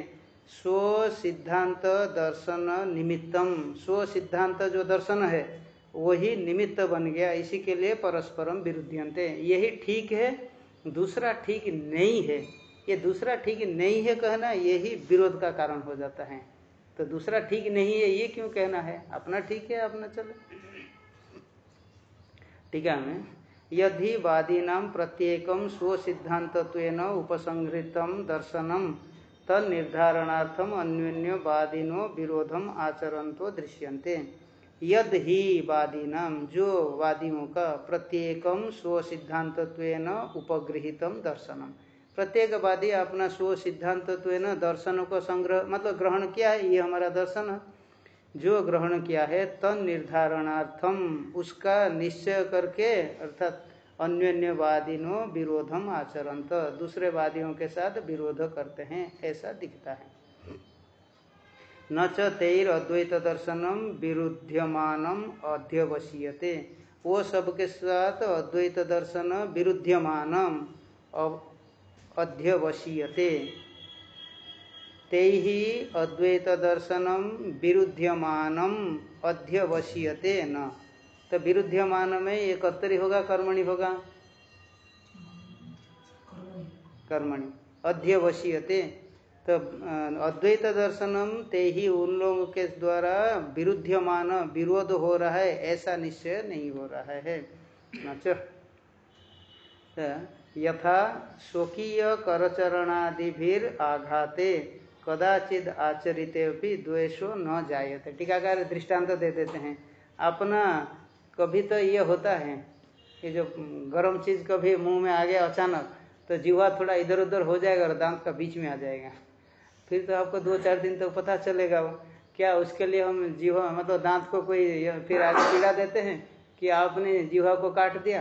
स्व सिद्धांत दर्शन निमित्तम स्व सिद्धांत जो दर्शन है वही निमित्त बन गया। इसी के लिए परस्परम विरुद्धियंते। यही ठीक है, दूसरा ठीक नहीं है। ये दूसरा ठीक नहीं है कहना, यही विरोध का कारण हो जाता है। तो दूसरा ठीक नहीं है, ये क्यों कहना है? अपना ठीक है, अपना चले। टीका में यदि वादीना प्रत्येक स्व सिद्धांत उपसंहृतम दर्शनम तद अन्योन्य विरोधम विरोधम आचरतो दृश्यन्ते। यद ही वादीनाम जो वादियों का प्रत्येकम स्व सिद्धांत उपगृहितम दर्शनम। प्रत्येक वादी अपना स्व सिद्धांत दर्शन को संग्रह मतलब ग्रहण किया है, ये हमारा दर्शन जो ग्रहण किया है तन निर्धारणार्थम उसका निश्चय करके, अर्थात अन्य वादिनो विरोधम आचरण दूसरे वादियों के साथ विरोध करते हैं, ऐसा दिखता है। न च तेर अद्वैत दर्शनम विरुद्ध्यमानम अध्यवशीयते। वो सबके साथ अद्वैत दर्शन विरुद्ध्यमानम अध्यवशीयते। ते ही अद्वैत दर्शनम विरुद्ध्यमानम अध्यवशीयते न। तो विरुद्ध्यमान में ये कर्तरी होगा कर्मणि होगा? कर्मणि। अध्यवशीयते। तो अद्वैत दर्शनम ते ही उन लोगों के द्वारा विरुद्धमान विरोध हो रहा है, ऐसा निश्चय नहीं हो रहा है। तो यथा स्वकीय करचरणादि आघाते, कदाचित आचरित भी द्वेषो न जायते। टीकाकार दृष्टांत दे देते हैं। अपना कभी तो ये होता है, ये जो गर्म चीज़ कभी मुँह में आ गया अचानक तो जीवा थोड़ा इधर उधर हो जाएगा और दांत का बीच में आ जाएगा। फिर तो आपको दो चार दिन तक तो पता चलेगा वो। क्या उसके लिए हम जीवा मतलब दांत को कोई फिर आगे पीड़ा देते हैं कि आपने जीवा को काट दिया?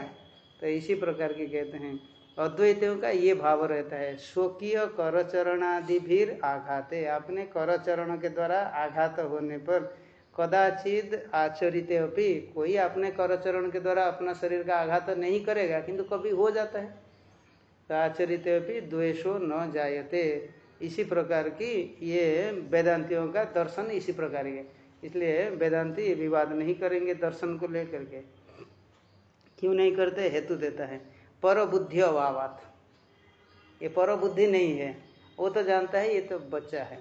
तो इसी प्रकार की कहते हैं। अद्वैतियों का ये भाव रहता है स्वकीय आदि भी आघाते। आपने करचरण के द्वारा आघात होने पर कदाचित आचरित अभी कोई अपने कर करचरण के द्वारा अपना शरीर का आघात नहीं करेगा, किंतु कभी हो जाता है। तो आचरित अभी द्वेषो न जायते। इसी प्रकार की ये वेदांतियों का दर्शन इसी प्रकार के। इसलिए वेदांति विवाद नहीं करेंगे दर्शन को लेकर के। क्यों नहीं करते? हेतु देता है। पर बुद्धि अभावात। ये पर बुद्धि नहीं है। वो तो जानता है, ये तो बच्चा है।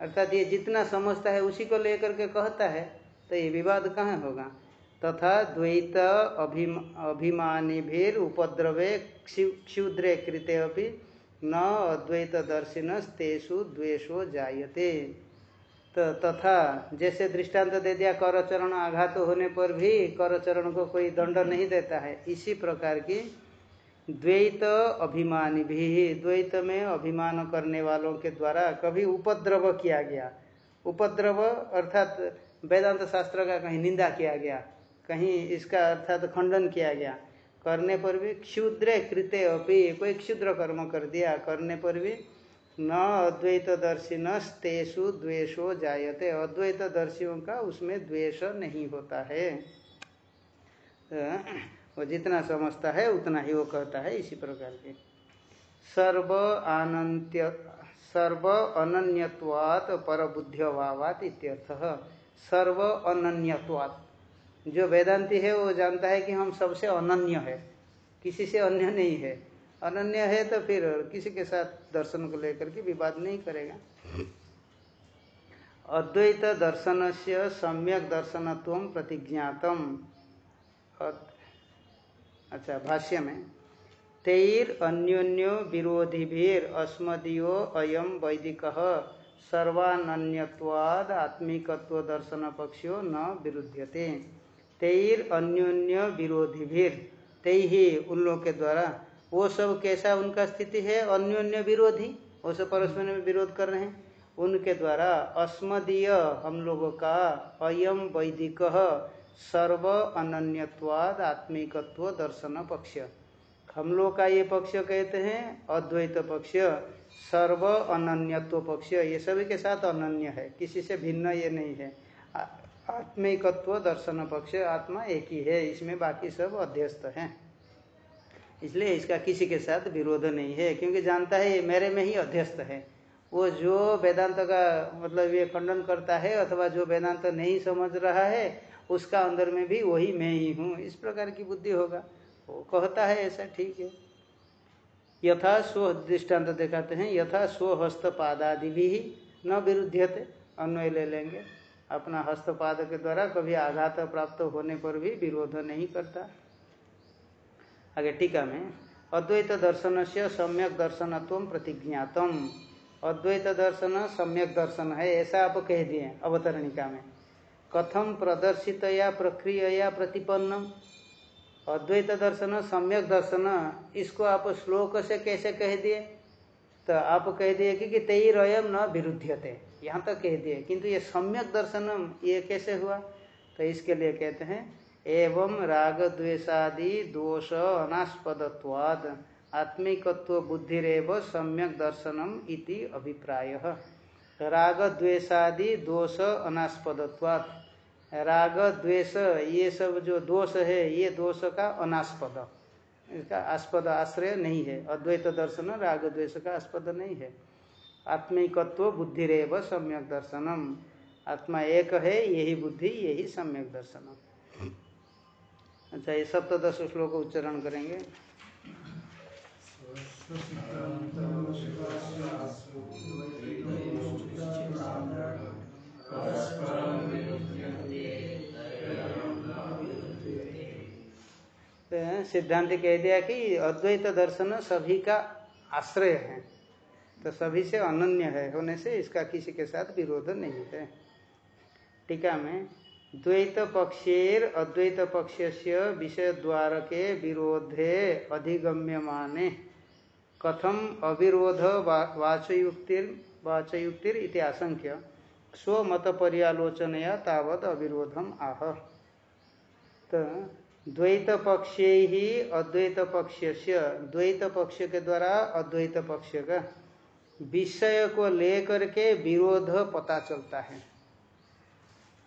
अर्थात ये जितना समझता है, उसी को लेकर के कहता है तो ये विवाद कहाँ होगा? तथा द्वैत अभिम अभिमानी भी उपद्रवे क्षुद्रे कृत्य अभी न अद्वैत दर्शिन तेसु द्वेषो जायते। तो तथा जैसे दृष्टांत दे दिया करचरण आघात होने पर भी करचरण को कोई दंड नहीं देता है। इसी प्रकार की द्वैत अभिमानी भी, द्वैत में अभिमान करने वालों के द्वारा कभी उपद्रव किया गया। उपद्रव अर्थात वेदांत शास्त्र का कहीं निंदा किया गया, कहीं इसका अर्थात खंडन किया गया। करने पर भी क्षुद्र कृत्य अभी कोई क्षुद्र कर्म कर दिया, करने पर भी न अद्वैत न तेसु द्वेषो जायते। अद्वैत दर्शियों का उसमें द्वेष नहीं होता है। तो वो जितना समझता है, उतना ही वो कहता है इसी प्रकार के। सर्व आनंत्य सर्व अनन्यवात पर बुद्धिवावात इत्यर्थ। सर्व अनन्यवात जो वेदांति है, वो जानता है कि हम सबसे अनन्य है। किसी से अन्य नहीं है। अनन्य है तो फिर किसी के साथ दर्शन को लेकर के विवाद नहीं करेगा। अद्वैत दर्शन से सम्यक दर्शनत्व प्रतिज्ञातम। अच्छा भाष्य में। तेर अन्योन्यो विरोधिभीर अस्मदीयो अयम वैदिक। सर्वान्यवाद आत्मिकत्व दर्शन पक्षो न विरुध्यते। तेर अन्योन्य विरोधी भीर ते ही उन लोग के द्वारा। वो सब कैसा उनका स्थिति है? अन्योन्य विरोधी? वो सब परस्पर में विरोध कर रहे हैं। उनके द्वारा अस्मदीय हम लोगों का अयम वैदिक सर्व अनन्यवाद आत्मिकत्व दर्शन पक्ष। हम लोग का ये पक्ष कहते हैं अद्वैत पक्ष, सर्व अनन्यत्व पक्ष। ये सभी के साथ अनन्य है। किसी से भिन्न ये नहीं है। आत्मिकत्व दर्शन पक्ष आत्मा एक ही है, इसमें बाकी सब अध्यस्त हैं। इसलिए इसका किसी के साथ विरोध नहीं है, क्योंकि जानता है मेरे में ही अध्यस्त है। वो जो वेदांत का मतलब ये खंडन करता है, अथवा जो वेदांत नहीं समझ रहा है, उसका अंदर में भी वही मैं ही हूँ। इस प्रकार की बुद्धि होगा। वो कहता है ऐसा ठीक है। यथा स्व दृष्टांत दिखाते हैं, यथा स्वहस्त पादादि भी न विरुद्धते अन्वय ले लेंगे। अपना हस्तपाद के द्वारा कभी आघात प्राप्त होने पर भी विरोध नहीं करता। आगे टीका में अद्वैत दर्शन से सम्यक दर्शनत्व प्रतिज्ञातम। अद्वैत दर्शन सम्यक दर्शन है ऐसा आप कह दिए अवतरणिका में। कथम प्रदर्शित या प्रक्रिया या प्रतिपन्नम? अद्वैत दर्शन सम्यक दर्शन इसको आप श्लोक से कैसे कह दिए? तो आप कह दिए कि, कि तेरयम न विरुद्धते यहाँ तक कह दिए, किंतु ये सम्यक दर्शन ये कैसे हुआ? तो इसके लिए कहते हैं, एवं राग द्वेषादि दोष अनास्पदत्वाद, आत्मिकत्व बुद्धिरेव सम्यक दर्शनम इति अभिप्राय। राग द्वेषादि दोष अनास्पदत्वात् राग द्वेष, ये सब जो दोष है, ये दोष का अनास्पद। इसका आस्पद आश्रय नहीं है। अद्वैत दर्शन, राग द्वेष का आस्पद नहीं है। आत्मिकत्व बुद्धि बुद्धिरेव सम्यक दर्शनम। आत्मा एक है, यही बुद्धि, यही सम्यक दर्शनम। अच्छा ये सप्तश श्लोक उच्चारण करेंगे। तो सिद्धांत कह दिया कि अद्वैत दर्शन सभी का आश्रय है। तो सभी से अनन्य है, होने से इसका किसी के साथ विरोध नहीं है। टीका में, द्वैत पक्षेर अद्वैत पक्ष से विषय द्वार के विरोधे अधिगम्य माने कथम अविरोध वाचयुक्तिर वाचयुक्तिर इति आशंक्य स्वमत पर्यालोचनया तावत अविरोधम आह। तो द्वैत पक्ष ही अद्वैत पक्ष द्वैत पक्ष के द्वारा अद्वैत पक्ष का। विषय को लेकर के विरोध पता चलता है।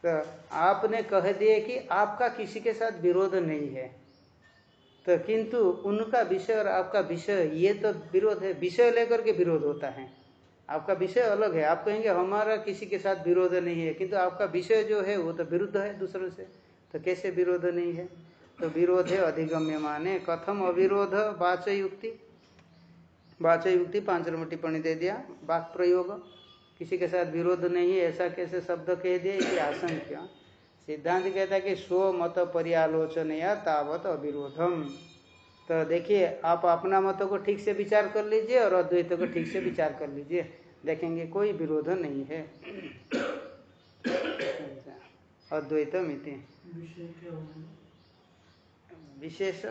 तो आपने कह दिए कि आपका किसी के साथ विरोध नहीं है। तो किंतु उनका विषय और आपका विषय, ये तो विरोध है। विषय लेकर के विरोध होता है। आपका विषय अलग है। आप कहेंगे, हमारा किसी के साथ विरोध नहीं है। किंतु आपका विषय जो है, वो तो विरुद्ध है दूसरों से। तो कैसे विरोध नहीं है? तो विरोध है अधिगम्य माने कथम अविरोध वाच युक्ति वाच युक्ति पाँच नंबर टिप्पणी दे दिया वाक प्रयोग किसी के साथ विरोध नहीं ऐसा कैसे शब्द कह दिए दिया आशंक्य सिद्धांत कहता है कि स्व मत पर्यालोचन या तावत अविरोधम। तो देखिए आप अपना मत को ठीक से विचार कर लीजिए और अद्वैत को ठीक से विचार कर लीजिए। देखेंगे कोई विरोध नहीं है। अद्वैत मिति विशेष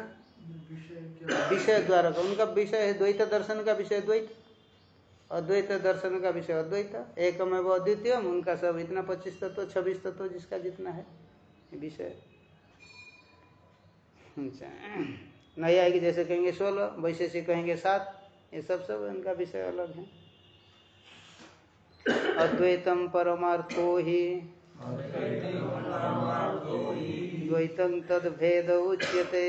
विषय द्वारा उनका विषय है द्वैत दर्शन का विषय द्वैत, अद्वैत दर्शन का विषय अद्वैत, एकम एवं अद्वितीय उनका सब इतना पच्चीस तत्व, छब्बीस तत्व जिसका जितना है विषय। अच्छा नया है कि जैसे कहेंगे सोलह वैशेषिक कहेंगे सात, ये सब सब उनका विषय अलग है। अद्वैतम परमार्थो ही। द्वैतं तद्भेद उच्यते।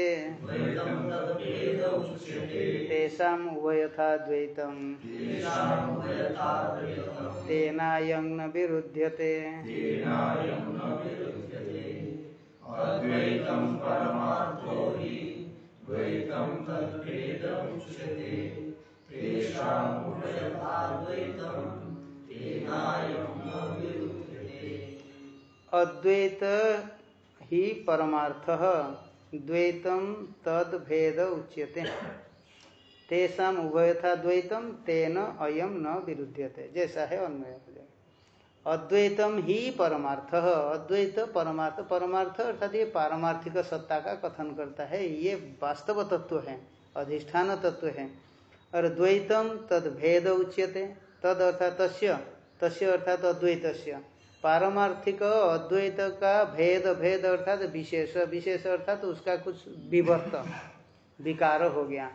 तेषाम् उभयथा द्वैतं तेनायं न विरुध्यते। अद्वैतं हि तेषाम् परमार्थ द्वैतम तद भेद उच्यते। तेषा उभयथा द्वैतम तेन अयम न विरुद्यते जैसा है अन्वय अद्वैतम ही परमार्थ, अद्वैत परमार्थ परमार्थ अर्थात ये पारमार्थिक सत्ता का कथन करता है, ये वास्तव तत्व है, अधिष्ठान तत्व है। और द्वैतम तद भेद उच्यते, तद अर्थात तस्य तस्य अर्थात अद्वैत पारमार्थिक अद्वैत का भेद भेद अर्थात विशेष विशेष अर्थात उसका कुछ विवर्त विकार हो गया।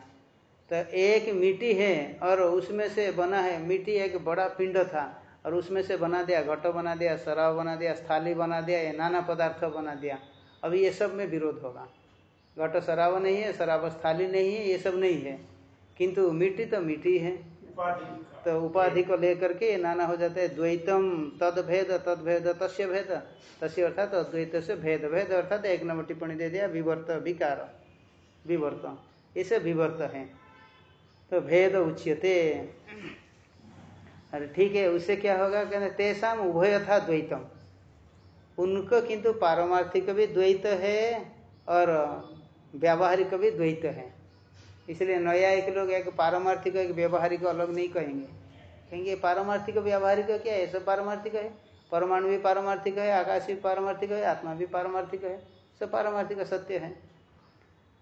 तो एक मिट्टी है और उसमें से बना है, मिट्टी एक बड़ा पिंड था और उसमें से बना दिया, घटो बना दिया शराब बना दिया, स्थाली बना दिया, ये नाना पदार्थ बना दिया। अभी ये सब में विरोध होगा। घटो शराब नहीं है शराब स्थाली नहीं है, ये सब नहीं है। किंतु मिट्टी तो मिट्टी है। तो उपाधि को लेकर के नाना हो जाते हैं द्वैतम तद भेद तद भेद तस्य भेद। तस्य अर्थात अद्वैत से भेद। भेद अर्थात एक नंबर टिप्पणी दे दिया, विवर्त, विकार। विवर्त। इसे विवर्त है। तो भेद उच्यते। अरे ठीक है उससे क्या होगा? कहते तेसाम उभय था द्वैतम। उनको किंतु पारमार्थिक भी द्वैत है और व्यावहारिक भी द्वैत है। इसलिए नया एक लोग, एक पारमार्थिक, एक व्यवहारिक अलग नहीं कहेंगे। कहेंगे पारमार्थिक व्यवहारिक क्या है? सब पारमार्थिक है? परमाणु भी पारमार्थिक है, आकाश भी पारमार्थिक है, आत्मा भी पारमार्थिक है? सब पारमार्थिक सत्य है।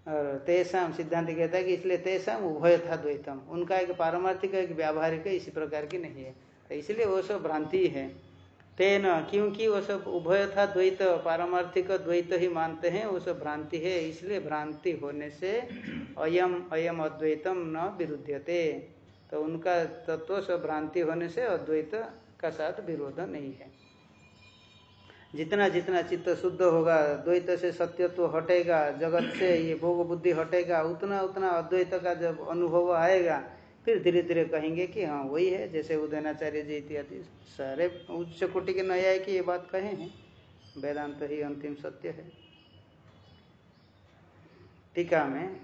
और तेसाम सिद्धांत कहता है कि इसलिए तेसाम उभय था द्वैतम। उनका एक पारमार्थिक, एक व्यावहारिक इसी प्रकार की नहीं है। तो इसलिए वो सब भ्रांति है। तेन, क्योंकि वो सब उभय था द्वैत, पारमार्थिक द्वैत ही मानते हैं, वो सब भ्रांति है, इसलिए भ्रांति होने से अयम अयम अद्वैतम न विरुद्धते तो उनका तत्व सब भ्रांति होने से अद्वैत का साथ विरोध नहीं है। जितना जितना चित्त शुद्ध होगा, द्वैत से सत्यत्व हटेगा, जगत से ये भोग बुद्धि हटेगा, उतना उतना अद्वैत का जब अनुभव आएगा फिर धीरे धीरे कहेंगे कि हाँ वही है, जैसे उदयनाचार्य जी इत्यादि। सारे उच्च कोटि के नया की ये बात कहे हैं। वेदांत ही अंतिम सत्य है। टीका में,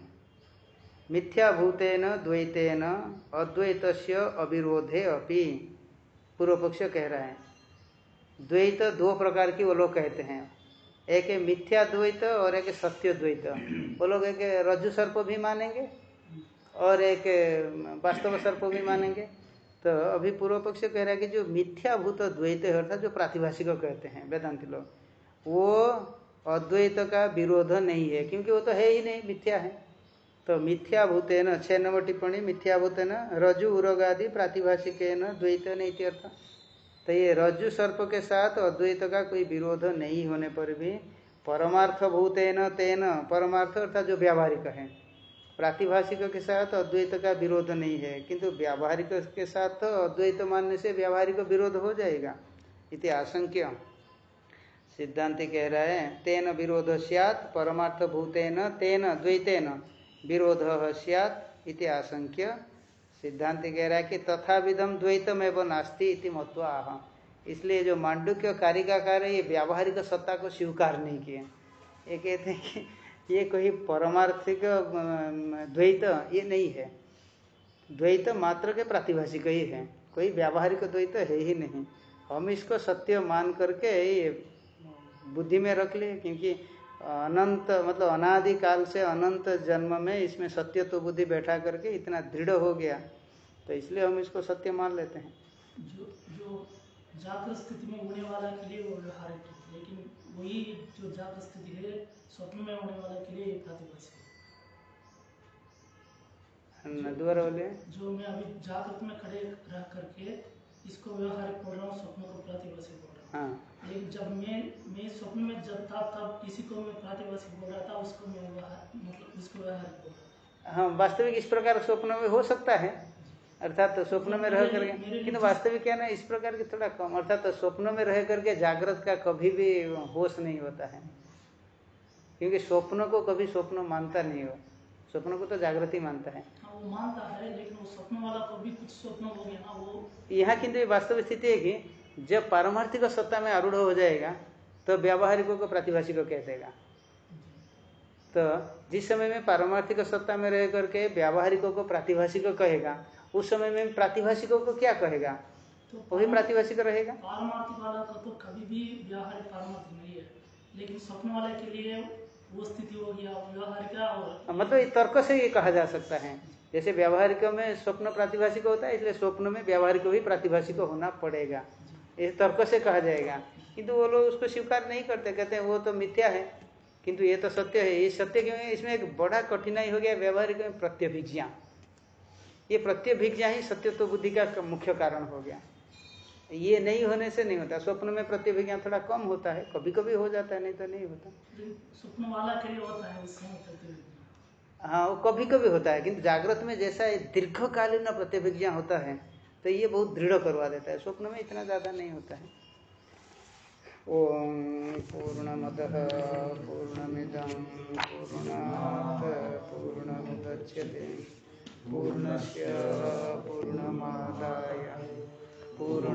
मिथ्याभूतेन द्वैतेन अद्वैत अविरोधे अपि पूर्व पक्ष कह रहा है। द्वैत दो प्रकार की वो लोग कहते हैं। एक है मिथ्या द्वैत और एक सत्य द्वैत वो लोग एक रज्जु सर्प भी मानेंगे और एक वास्तव सर्प भी मानेंगे। तो अभी पूर्व पक्ष कह रहा है कि जो मिथ्याभूत द्वैत है, अर्थात जो प्रातिभाषिक कहते हैं, वेदांति लोग, वो अद्वैत का विरोध नहीं है, क्योंकि वो तो है ही नहीं, मिथ्या है। तो मिथ्याभूत न छह नंबर टिप्पणी मिथ्याभूत न रजु उरोग आदि प्रातिभाषिक न द्वैत नहीं अर्थ। तो ये रज्जु सर्प के साथ अद्वैत का कोई विरोध नहीं होने पर भी परमार्थ भूतेन तेन, परमार्थ अर्थात जो व्यावहारिक है प्रातिभाषिक के साथ अद्वैत का विरोध नहीं है, किंतु व्यावहारिक के साथ तो अद्वैत मानने से व्यावहारिक विरोध हो जाएगा। इति आशंक्य। सिद्धांति कह रहा है, तेन विरोध सियात परमार्थ भूतेन तेन द्वैतेन विरोध सियात, इति आशंक्य। सिद्धांति कह रहा है कि तथा विधम द्वैतम एवं नास्ती इति मत्व आह। इसलिए जो मांडुक्य कारिकाकार है, ये व्यावहारिक सत्ता को स्वीकार नहीं किए। ये कहते हैं कि ये कोई परमार्थिक द्वैत, ये नहीं है। द्वैत मात्र के प्रातिभाषिक ही है। कोई व्यावहारिक द्वैत है ही नहीं। हम इसको सत्य मान करके ये बुद्धि में रख ले, क्योंकि अनंत मतलब अनादि काल से अनंत जन्म में इसमें सत्य तो बुद्धि बैठा करके इतना दृढ़ हो गया तो इसलिए हम इसको सत्य मान लेते हैं। जो जो जागृत स्थिति में होने वाला के लिए वो व्यवहारिक लेकिन वही जो जागृत स्थिति है स्वप्न में होने वाला के लिए दोबारा बोले जो मैं अभी जागृत में खड़े रह करके इसको व्यवहारिक बोल रहा हूँ स्वप्न को बोल रहा हूँ। हाँ। लेकिन जब मैं मैं स्वप्न में जब था तब किसी को मैं प्रातिभाषिक बोल रहा था उसको मैं मतलब उसको व्यवहारिक बोल रहा हाँ वास्तविक इस प्रकार स्वप्न में हो सकता है। अर्थात तो स्वप्न में रह करके किंतु वास्तविक क्या ना इस प्रकार की थोड़ा कम अर्थात तो स्वप्न में रह करके जागृत का कभी भी होश नहीं होता है। क्योंकि स्वप्न को कभी स्वप्न मानता नहीं हो। स्वप्न को तो जागृति मानता है। हाँ, वो मानता है लेकिन वो वाला को भी कुछ स्वप्न हो गया ना वो यहाँ किंतु वास्तविक स्थिति है कि जब पारमार्थिक सत्ता में आरूढ़ हो जाएगा तो व्यावहारिकों को प्रतिभाषी को कह देगा तो जिस समय में पारमार्थिक सत्ता में रह करके व्यावहारिकों को प्रातिभाषिक कहेगा उस समय में प्रातिभाषिकों को क्या कहेगा? तो वही प्रातिभाषिक रहेगा। पारमार्थिक वाला का तो कभी भी व्यावहारिक पारमार्थिक नहीं है। लेकिन स्वप्न वाले के लिए हो गया और मतलब तर्क से ये कहा जा सकता है। जैसे व्यावहारिक में स्वप्न प्रातिभाषिक होता है, इसलिए स्वप्न में व्यावहारिक भी प्रातिभाषिक होना पड़ेगा। ये तर्क से कहा जाएगा। किंतु वो लोग उसको स्वीकार नहीं करते, कहते हैं, वो तो मिथ्या है। किंतु ये तो सत्य है। ये सत्य क्यों है? इसमें एक बड़ा कठिनाई हो गया व्यावहारिक में प्रत्यभिज्ञा। ये प्रत्यभिज्ञा ही सत्यत्व बुद्धि का मुख्य कारण हो गया। ये नहीं होने से नहीं होता। स्वप्न में प्रतिभिज्ञा थोड़ा कम होता है। कभी कभी हो जाता है नहीं तो नहीं होता। स्वप्न वाला के लिए होता है हाँ वो कभी कभी होता है किंतु जागृत में जैसा दीर्घकालीन प्रतिभिज्ञा होता है तो ये बहुत दृढ़ करवा देता है। स्वप्न में इतना ज़्यादा नहीं होता है। ओम पूर्णमद पूर्णमिदम पूर्णात पूर्णमुदच्यते पूर्णस्य पूर्णमादाय। ओम